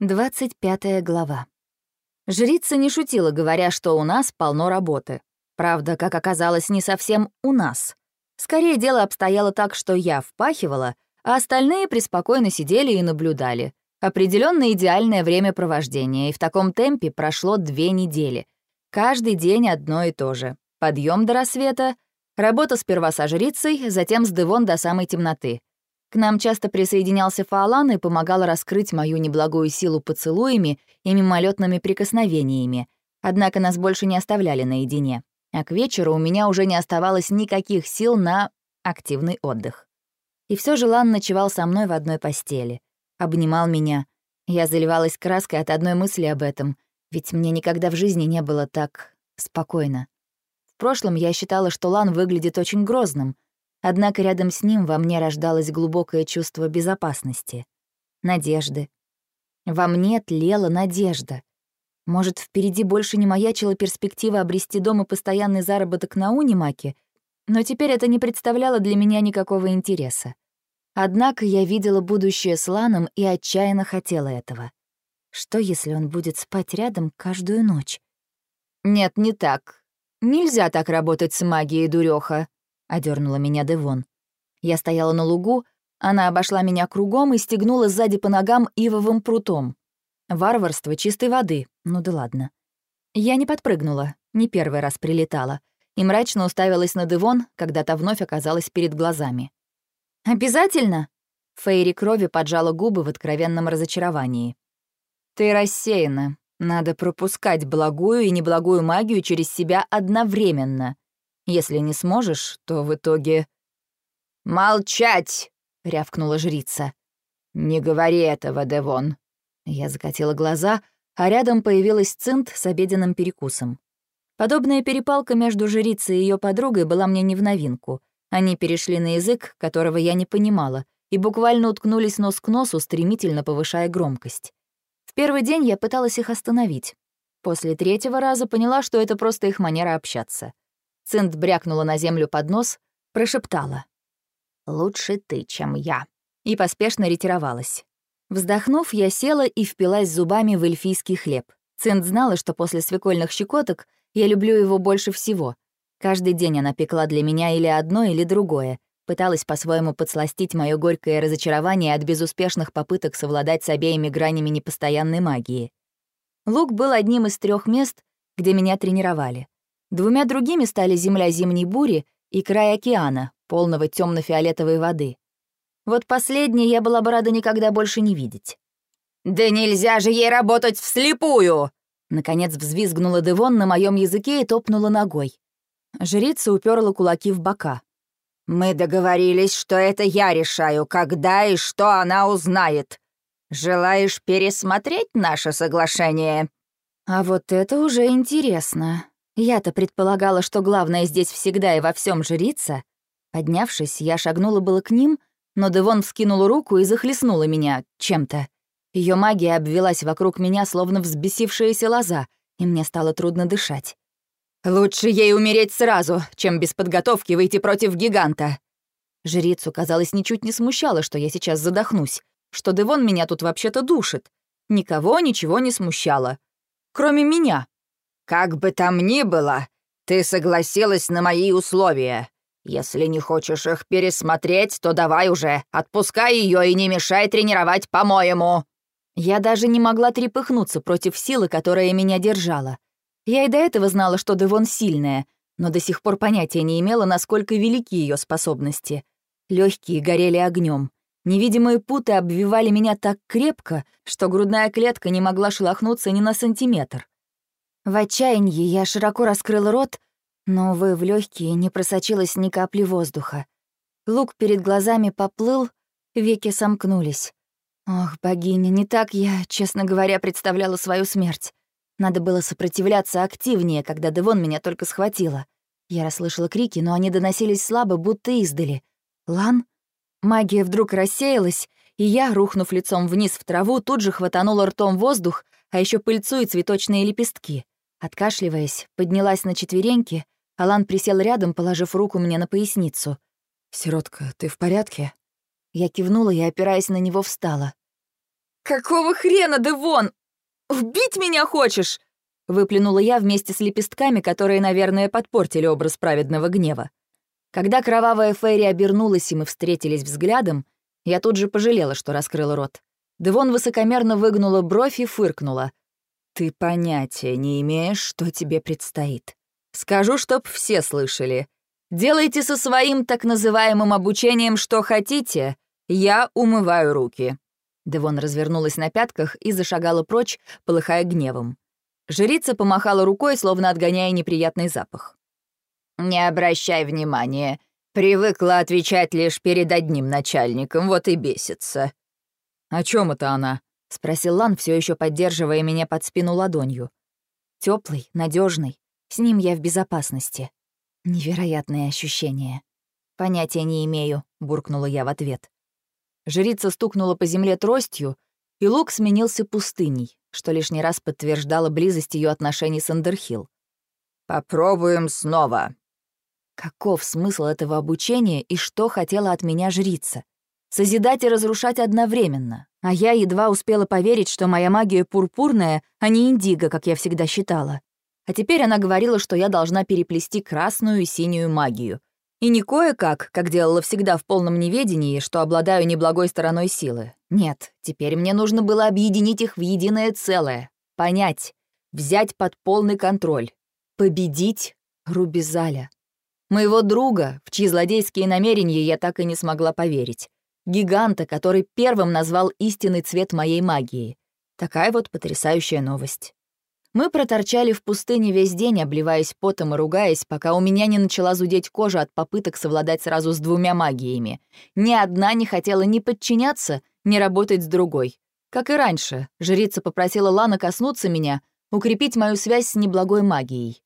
25 глава. Жрица не шутила, говоря, что у нас полно работы. Правда, как оказалось, не совсем у нас. Скорее, дело обстояло так, что я впахивала, а остальные преспокойно сидели и наблюдали. Определенно идеальное времяпровождение, и в таком темпе прошло две недели. Каждый день одно и то же. Подъем до рассвета, работа сперва со жрицей, затем с Девон до самой темноты. К нам часто присоединялся Фаолан и помогал раскрыть мою неблагую силу поцелуями и мимолетными прикосновениями, однако нас больше не оставляли наедине. А к вечеру у меня уже не оставалось никаких сил на активный отдых. И все же Лан ночевал со мной в одной постели. Обнимал меня. Я заливалась краской от одной мысли об этом, ведь мне никогда в жизни не было так спокойно. В прошлом я считала, что Лан выглядит очень грозным — Однако рядом с ним во мне рождалось глубокое чувство безопасности, надежды. Во мне тлела надежда. Может, впереди больше не маячила перспектива обрести дом и постоянный заработок на Унимаке, но теперь это не представляло для меня никакого интереса. Однако я видела будущее с Ланом и отчаянно хотела этого. Что, если он будет спать рядом каждую ночь? Нет, не так. Нельзя так работать с магией, дуреха. — одернула меня Девон. Я стояла на лугу, она обошла меня кругом и стегнула сзади по ногам ивовым прутом. Варварство чистой воды, ну да ладно. Я не подпрыгнула, не первый раз прилетала, и мрачно уставилась на Девон, когда та вновь оказалась перед глазами. «Обязательно?» Фейри крови поджала губы в откровенном разочаровании. «Ты рассеяна. Надо пропускать благую и неблагую магию через себя одновременно», если не сможешь, то в итоге...» «Молчать!» — рявкнула жрица. «Не говори этого, Девон». Я закатила глаза, а рядом появилась Цинт с обеденным перекусом. Подобная перепалка между жрицей и ее подругой была мне не в новинку. Они перешли на язык, которого я не понимала, и буквально уткнулись нос к носу, стремительно повышая громкость. В первый день я пыталась их остановить. После третьего раза поняла, что это просто их манера общаться. Цинт брякнула на землю под нос, прошептала. «Лучше ты, чем я», и поспешно ретировалась. Вздохнув, я села и впилась зубами в эльфийский хлеб. Цинт знала, что после свекольных щекоток я люблю его больше всего. Каждый день она пекла для меня или одно, или другое, пыталась по-своему подсластить мое горькое разочарование от безуспешных попыток совладать с обеими гранями непостоянной магии. Лук был одним из трех мест, где меня тренировали. Двумя другими стали земля зимней бури и край океана, полного темно фиолетовой воды. Вот последнее я была бы рада никогда больше не видеть. «Да нельзя же ей работать вслепую!» Наконец взвизгнула Девон на моем языке и топнула ногой. Жрица уперла кулаки в бока. «Мы договорились, что это я решаю, когда и что она узнает. Желаешь пересмотреть наше соглашение?» «А вот это уже интересно. Я-то предполагала, что главное здесь всегда и во всем жрица. Поднявшись, я шагнула было к ним, но Девон вскинула руку и захлестнула меня чем-то. Ее магия обвелась вокруг меня, словно взбесившаяся лоза, и мне стало трудно дышать. «Лучше ей умереть сразу, чем без подготовки выйти против гиганта!» Жрицу, казалось, ничуть не смущало, что я сейчас задохнусь, что Девон меня тут вообще-то душит. Никого ничего не смущало. Кроме меня. «Как бы там ни было, ты согласилась на мои условия. Если не хочешь их пересмотреть, то давай уже, отпускай ее и не мешай тренировать, по-моему». Я даже не могла трепыхнуться против силы, которая меня держала. Я и до этого знала, что Девон сильная, но до сих пор понятия не имела, насколько велики ее способности. Легкие горели огнем. Невидимые путы обвивали меня так крепко, что грудная клетка не могла шелохнуться ни на сантиметр. В отчаянии я широко раскрыл рот, но, увы, в легкие не просочилось ни капли воздуха. Лук перед глазами поплыл, веки сомкнулись. Ох, богиня, не так я, честно говоря, представляла свою смерть. Надо было сопротивляться активнее, когда Девон меня только схватила. Я расслышала крики, но они доносились слабо, будто издали. «Лан?» Магия вдруг рассеялась, и я, рухнув лицом вниз в траву, тут же хватанула ртом воздух, а еще пыльцу и цветочные лепестки. Откашливаясь, поднялась на четвереньки, Алан присел рядом, положив руку мне на поясницу. «Сиротка, ты в порядке?» Я кивнула и, опираясь на него, встала. «Какого хрена, Девон? Убить меня хочешь?» Выплюнула я вместе с лепестками, которые, наверное, подпортили образ праведного гнева. Когда кровавая Фейри обернулась, и мы встретились взглядом, я тут же пожалела, что раскрыла рот. Девон высокомерно выгнула бровь и фыркнула. «Ты понятия не имеешь, что тебе предстоит. Скажу, чтоб все слышали. Делайте со своим так называемым обучением что хотите. Я умываю руки». Девон развернулась на пятках и зашагала прочь, полыхая гневом. Жрица помахала рукой, словно отгоняя неприятный запах. «Не обращай внимания. Привыкла отвечать лишь перед одним начальником, вот и бесится». «О чем это она?» — спросил Лан, все еще поддерживая меня под спину ладонью. Теплый, надежный, с ним я в безопасности. Невероятные ощущения. Понятия не имею, буркнула я в ответ. Жрица стукнула по земле тростью, и лук сменился пустыней, что лишний раз подтверждало близость ее отношений с Андерхилл. «Попробуем снова», Каков смысл этого обучения и что хотела от меня жрица? Созидать и разрушать одновременно. А я едва успела поверить, что моя магия пурпурная, а не индиго, как я всегда считала. А теперь она говорила, что я должна переплести красную и синюю магию. И не кое-как, как делала всегда в полном неведении, что обладаю неблагой стороной силы. Нет, теперь мне нужно было объединить их в единое целое. Понять. Взять под полный контроль. Победить Рубизаля. Моего друга, в чьи злодейские намерения я так и не смогла поверить. Гиганта, который первым назвал истинный цвет моей магии. Такая вот потрясающая новость. Мы проторчали в пустыне весь день, обливаясь потом и ругаясь, пока у меня не начала зудеть кожа от попыток совладать сразу с двумя магиями. Ни одна не хотела ни подчиняться, ни работать с другой. Как и раньше, жрица попросила Лана коснуться меня, укрепить мою связь с неблагой магией.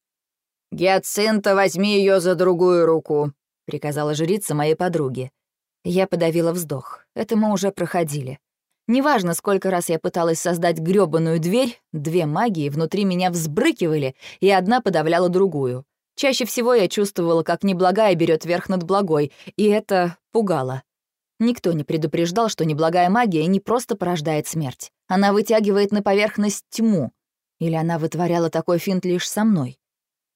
«Гиацинта, возьми ее за другую руку», — приказала жрица моей подруге. Я подавила вздох. Это мы уже проходили. Неважно, сколько раз я пыталась создать грёбаную дверь, две магии внутри меня взбрыкивали, и одна подавляла другую. Чаще всего я чувствовала, как неблагая берет верх над благой, и это пугало. Никто не предупреждал, что неблагая магия не просто порождает смерть. Она вытягивает на поверхность тьму. Или она вытворяла такой финт лишь со мной.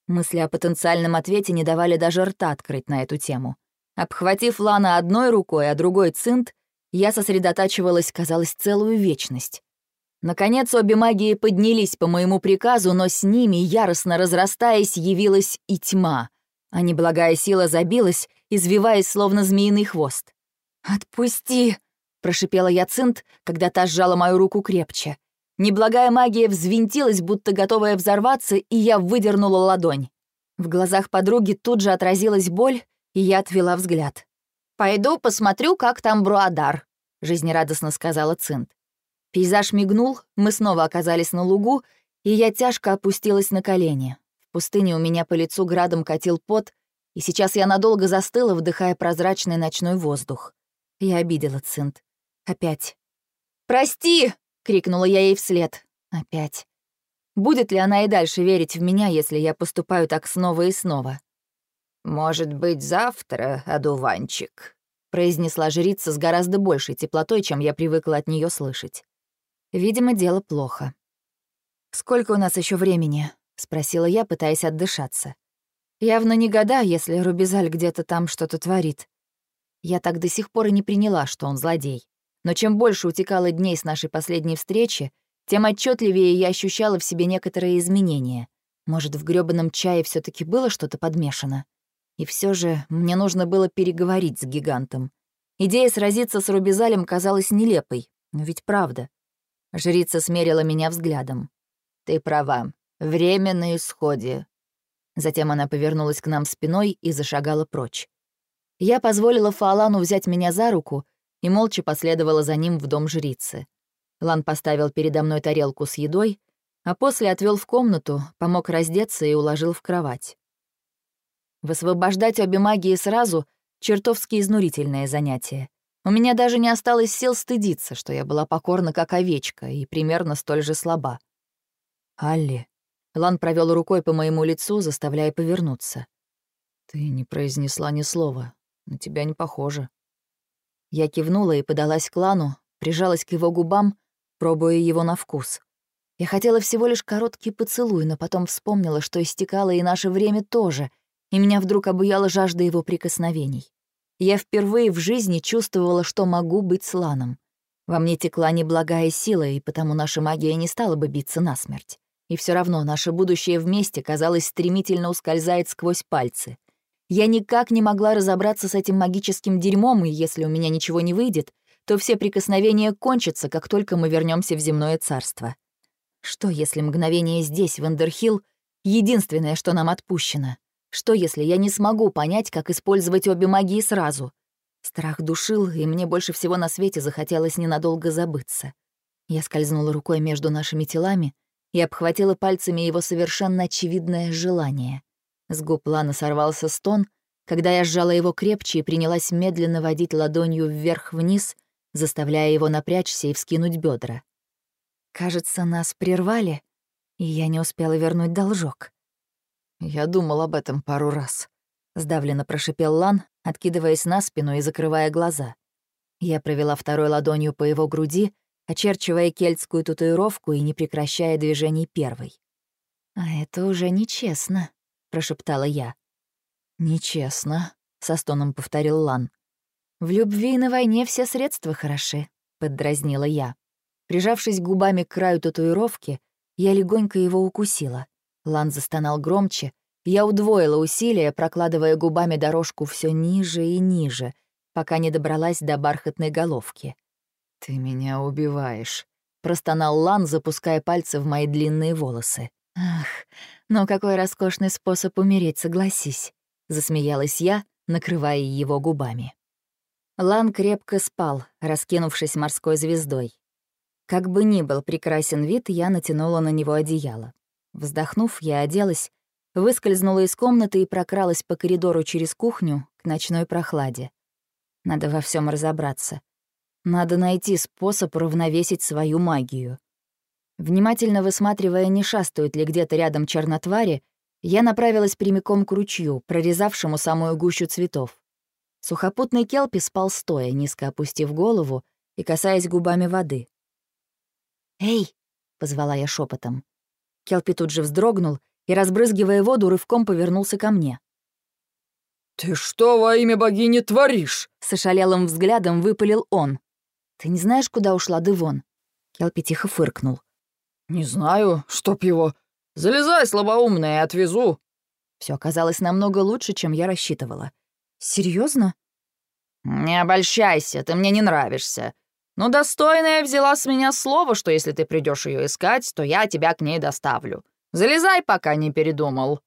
Мысли о потенциальном ответе не давали даже рта открыть на эту тему. Обхватив Лана одной рукой, а другой цинт, я сосредотачивалась, казалось, целую вечность. Наконец, обе магии поднялись по моему приказу, но с ними, яростно разрастаясь, явилась и тьма, а неблагая сила забилась, извиваясь, словно змеиный хвост. «Отпусти!» — прошипела я цинт, когда та сжала мою руку крепче. Неблагая магия взвинтилась, будто готовая взорваться, и я выдернула ладонь. В глазах подруги тут же отразилась боль, и я отвела взгляд. «Пойду посмотрю, как там Бруадар», — жизнерадостно сказала Цинт. Пейзаж мигнул, мы снова оказались на лугу, и я тяжко опустилась на колени. В пустыне у меня по лицу градом катил пот, и сейчас я надолго застыла, вдыхая прозрачный ночной воздух. Я обидела Цинт. Опять. «Прости!» крикнула я ей вслед. Опять. Будет ли она и дальше верить в меня, если я поступаю так снова и снова? «Может быть, завтра, одуванчик», — произнесла жрица с гораздо большей теплотой, чем я привыкла от нее слышать. Видимо, дело плохо. «Сколько у нас еще времени?» — спросила я, пытаясь отдышаться. Явно не года, если Рубизаль где-то там что-то творит. Я так до сих пор и не приняла, что он злодей. Но чем больше утекало дней с нашей последней встречи, тем отчетливее я ощущала в себе некоторые изменения. Может, в грёбаном чае все таки было что-то подмешано? И все же мне нужно было переговорить с гигантом. Идея сразиться с Рубизалем казалась нелепой, но ведь правда. Жрица смерила меня взглядом. «Ты права. Время на исходе». Затем она повернулась к нам спиной и зашагала прочь. Я позволила Фаолану взять меня за руку и молча последовала за ним в дом жрицы. Лан поставил передо мной тарелку с едой, а после отвел в комнату, помог раздеться и уложил в кровать. Высвобождать обе магии сразу — чертовски изнурительное занятие. У меня даже не осталось сил стыдиться, что я была покорна как овечка и примерно столь же слаба. «Алли», — Лан провел рукой по моему лицу, заставляя повернуться. «Ты не произнесла ни слова. На тебя не похоже». Я кивнула и подалась к Лану, прижалась к его губам, пробуя его на вкус. Я хотела всего лишь короткий поцелуй, но потом вспомнила, что истекало и наше время тоже, и меня вдруг обуяла жажда его прикосновений. Я впервые в жизни чувствовала, что могу быть с Ланом. Во мне текла неблагая сила, и потому наша магия не стала бы биться насмерть. И все равно наше будущее вместе, казалось, стремительно ускользает сквозь пальцы. Я никак не могла разобраться с этим магическим дерьмом, и если у меня ничего не выйдет, то все прикосновения кончатся, как только мы вернемся в земное царство. Что, если мгновение здесь, в Эндерхилл, единственное, что нам отпущено? Что, если я не смогу понять, как использовать обе магии сразу? Страх душил, и мне больше всего на свете захотелось ненадолго забыться. Я скользнула рукой между нашими телами и обхватила пальцами его совершенно очевидное желание. С губ Лана сорвался стон, когда я сжала его крепче и принялась медленно водить ладонью вверх-вниз, заставляя его напрячься и вскинуть бедра. Кажется, нас прервали, и я не успела вернуть должок. Я думал об этом пару раз. Сдавленно прошипел Лан, откидываясь на спину и закрывая глаза. Я провела второй ладонью по его груди, очерчивая кельтскую татуировку и не прекращая движений первой. «А это уже нечестно», — прошептала я. «Нечестно», — со стоном повторил Лан. «В любви и на войне все средства хороши», — поддразнила я. Прижавшись губами к краю татуировки, я легонько его укусила. Лан застонал громче, я удвоила усилия, прокладывая губами дорожку все ниже и ниже, пока не добралась до бархатной головки. «Ты меня убиваешь», — простонал Лан, запуская пальцы в мои длинные волосы. «Ах, но какой роскошный способ умереть, согласись», — засмеялась я, накрывая его губами. Лан крепко спал, раскинувшись морской звездой. Как бы ни был прекрасен вид, я натянула на него одеяло. Вздохнув, я оделась, выскользнула из комнаты и прокралась по коридору через кухню к ночной прохладе. Надо во всем разобраться. Надо найти способ уравновесить свою магию. Внимательно высматривая, не шастают ли где-то рядом чернотвари, я направилась прямиком к ручью, прорезавшему самую гущу цветов. Сухопутный келпи спал стоя, низко опустив голову и касаясь губами воды. «Эй!» — позвала я шепотом. Келпи тут же вздрогнул и, разбрызгивая воду, рывком повернулся ко мне. «Ты что во имя богини творишь?» С ошалелым взглядом выпалил он. «Ты не знаешь, куда ушла Девон?» Келпи тихо фыркнул. «Не знаю, чтоб его. Залезай, слабоумная, отвезу». Все оказалось намного лучше, чем я рассчитывала. Серьезно? «Не обольщайся, ты мне не нравишься. Но достойная взяла с меня слово, что если ты придешь ее искать, то я тебя к ней доставлю. Залезай, пока не передумал».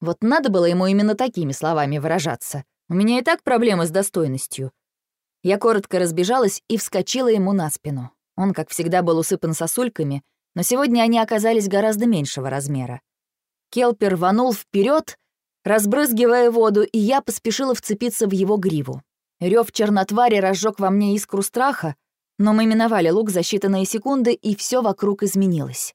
Вот надо было ему именно такими словами выражаться. У меня и так проблемы с достойностью. Я коротко разбежалась и вскочила ему на спину. Он, как всегда, был усыпан сосульками, но сегодня они оказались гораздо меньшего размера. Келпер рванул вперед, разбрызгивая воду, и я поспешила вцепиться в его гриву. Рев чернотвари разжег во мне искру страха, но мы миновали луг за считанные секунды, и все вокруг изменилось.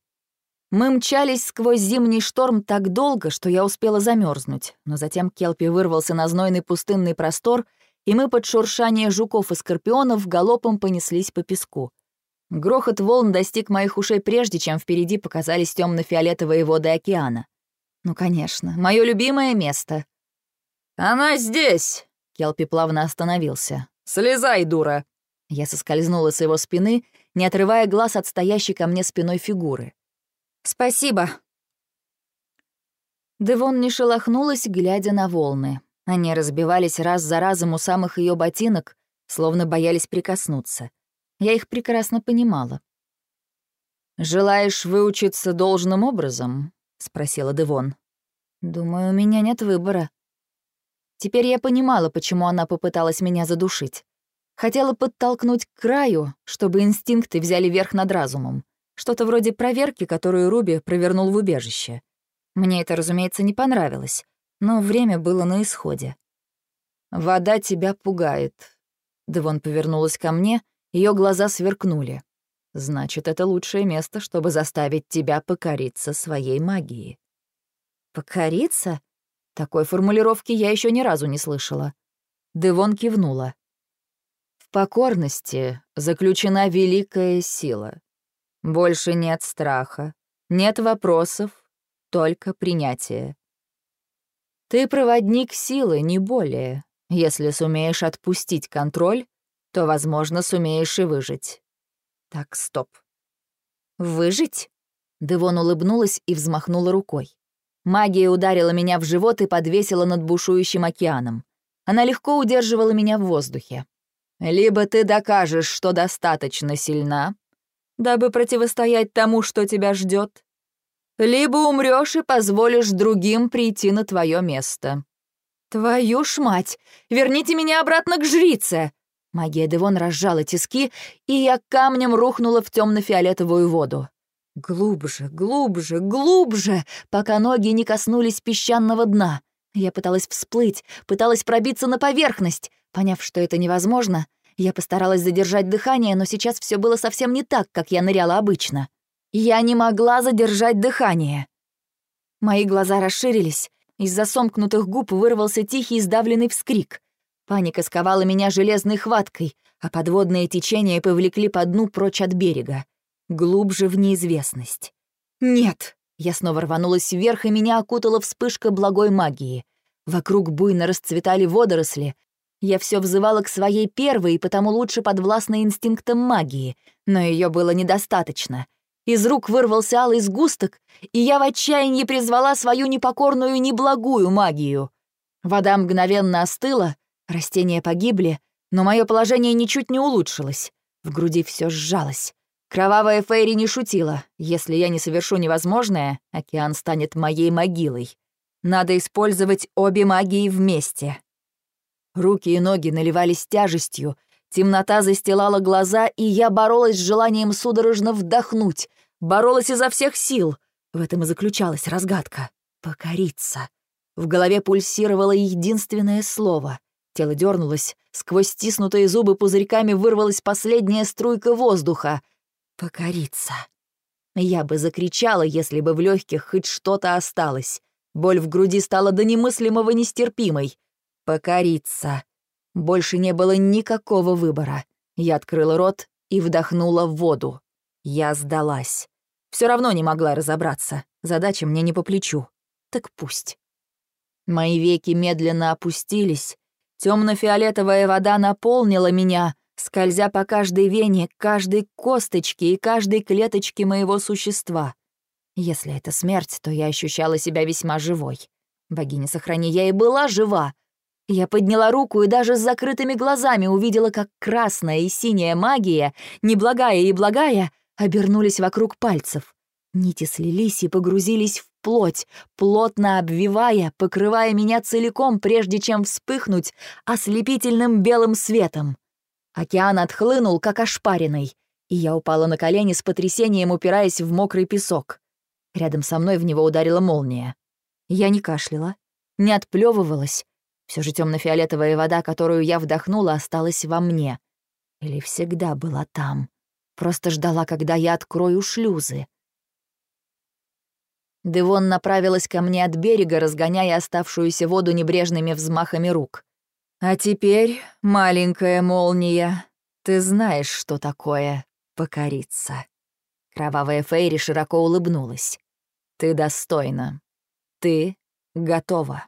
Мы мчались сквозь зимний шторм так долго, что я успела замерзнуть, но затем Келпи вырвался на знойный пустынный простор, и мы под шуршание жуков и скорпионов галопом понеслись по песку. Грохот волн достиг моих ушей прежде, чем впереди показались темно-фиолетовые воды океана. Ну, конечно, мое любимое место. «Она здесь!» — Келпи плавно остановился. «Слезай, дура!» Я соскользнула с его спины, не отрывая глаз от стоящей ко мне спиной фигуры. «Спасибо». Девон не шелохнулась, глядя на волны. Они разбивались раз за разом у самых ее ботинок, словно боялись прикоснуться. Я их прекрасно понимала. «Желаешь выучиться должным образом?» — спросила Девон. «Думаю, у меня нет выбора». Теперь я понимала, почему она попыталась меня задушить. Хотела подтолкнуть к краю, чтобы инстинкты взяли верх над разумом. Что-то вроде проверки, которую Руби провернул в убежище. Мне это, разумеется, не понравилось, но время было на исходе. «Вода тебя пугает». Девон повернулась ко мне — ее глаза сверкнули. «Значит, это лучшее место, чтобы заставить тебя покориться своей магии». «Покориться?» Такой формулировки я еще ни разу не слышала. Девон кивнула. «В покорности заключена великая сила. Больше нет страха, нет вопросов, только принятие. Ты проводник силы, не более. Если сумеешь отпустить контроль, то, возможно, сумеешь и выжить. Так, стоп. Выжить? Девон улыбнулась и взмахнула рукой. Магия ударила меня в живот и подвесила над бушующим океаном. Она легко удерживала меня в воздухе. Либо ты докажешь, что достаточно сильна, дабы противостоять тому, что тебя ждет, либо умрешь и позволишь другим прийти на твое место. Твою ж мать! Верните меня обратно к жрице! Магия Девон разжала тиски, и я камнем рухнула в темно-фиолетовую воду. Глубже, глубже, глубже, пока ноги не коснулись песчаного дна. Я пыталась всплыть, пыталась пробиться на поверхность. Поняв, что это невозможно, я постаралась задержать дыхание, но сейчас все было совсем не так, как я ныряла обычно. Я не могла задержать дыхание. Мои глаза расширились, из-за сомкнутых губ вырвался тихий сдавленный вскрик. Паника сковала меня железной хваткой, а подводные течения повлекли по дну прочь от берега глубже в неизвестность. «Нет!» Я снова рванулась вверх, и меня окутала вспышка благой магии. Вокруг буйно расцветали водоросли. Я все взывала к своей первой, потому лучше подвластной инстинктам магии, но ее было недостаточно. Из рук вырвался алый сгусток, и я в отчаянии призвала свою непокорную неблагую магию. Вода мгновенно остыла, растения погибли, но мое положение ничуть не улучшилось. В груди все сжалось. Кровавая Фейри не шутила. Если я не совершу невозможное, океан станет моей могилой. Надо использовать обе магии вместе. Руки и ноги наливались тяжестью, темнота застилала глаза, и я боролась с желанием судорожно вдохнуть, боролась изо всех сил. В этом и заключалась разгадка — покориться. В голове пульсировало единственное слово. Тело дернулось, сквозь стиснутые зубы пузырьками вырвалась последняя струйка воздуха — Покориться. Я бы закричала, если бы в легких хоть что-то осталось. Боль в груди стала до немыслимого нестерпимой. Покориться. Больше не было никакого выбора. Я открыла рот и вдохнула в воду. Я сдалась. Все равно не могла разобраться. Задача мне не по плечу. Так пусть. Мои веки медленно опустились. Темно-фиолетовая вода наполнила меня, скользя по каждой вене, каждой косточке и каждой клеточке моего существа. Если это смерть, то я ощущала себя весьма живой. Богиня сохрани, я и была жива. Я подняла руку и даже с закрытыми глазами увидела, как красная и синяя магия, неблагая и благая, обернулись вокруг пальцев. Нити слились и погрузились в плоть, плотно обвивая, покрывая меня целиком, прежде чем вспыхнуть ослепительным белым светом. Океан отхлынул, как ошпаренный, и я упала на колени с потрясением, упираясь в мокрый песок. Рядом со мной в него ударила молния. Я не кашляла, не отплевывалась. Все же темно-фиолетовая вода, которую я вдохнула, осталась во мне. Или всегда была там. Просто ждала, когда я открою шлюзы. Девон направилась ко мне от берега, разгоняя оставшуюся воду небрежными взмахами рук. А теперь, маленькая молния, ты знаешь, что такое покориться. Кровавая Фейри широко улыбнулась. Ты достойна. Ты готова.